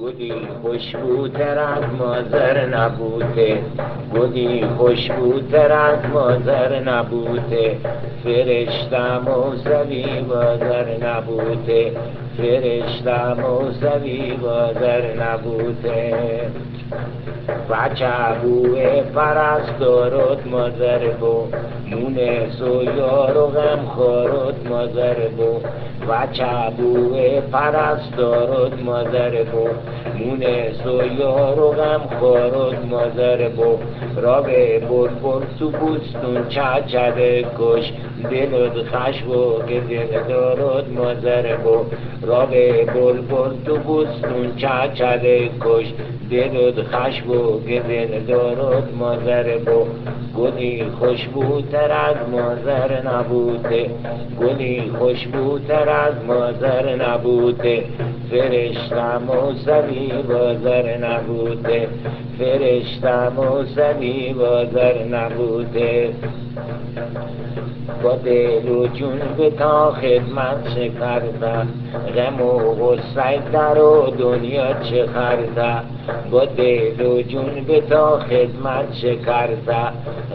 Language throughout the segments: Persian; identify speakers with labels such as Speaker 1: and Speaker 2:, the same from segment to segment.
Speaker 1: گلی خوشبوتر از مازر نبوده. گلی خوشبوتر از مازر نبوده. فرشته موسوی بازر نبوده. فرشته موسوی بازر نبوده. بچه بوه پرستارت مازر بو. مونه سو یارو غم خارت مازر بو. بچه بوه پرستارت مازر بو. مونه سو یارو غم خارت مازر بو. رابه بر بر تو بوستون چه چه کش دلت خشبو که دل دارد مازر بو رابه بر بر تو بوستون چه چه کش. دلت خشبو که دل دارد مازر بو گلی خوشبوتر از مازر نبوده. گلی خوشبوتر از مازر نبوده. فرشته موسوی بازر نبوده. فرشته موسوی بازر نبوده. با دل و جون به تا خدمت چه کرده غم و غصه در و دنیا چه خرده؟ با دل و جون به تا خدمت چه کرده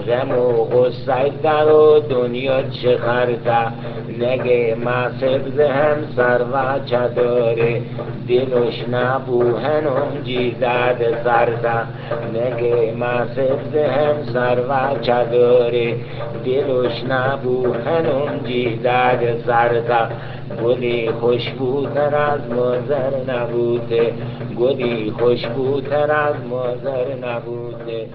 Speaker 1: غم و غصه در و دنیا چه خرده؟ نگه محسب هم سر و چه داره دلش نبو هنم جیدد سرده. نگه محسب هم سر و چه داره دلش نبو هنم جیدد سرده گلی خوشبوتر از مازر نبوده. گلی خوشبوتر از مازر نبوده.